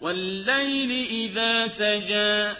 وَاللَّيْلِ إِذَا سَجَىٰ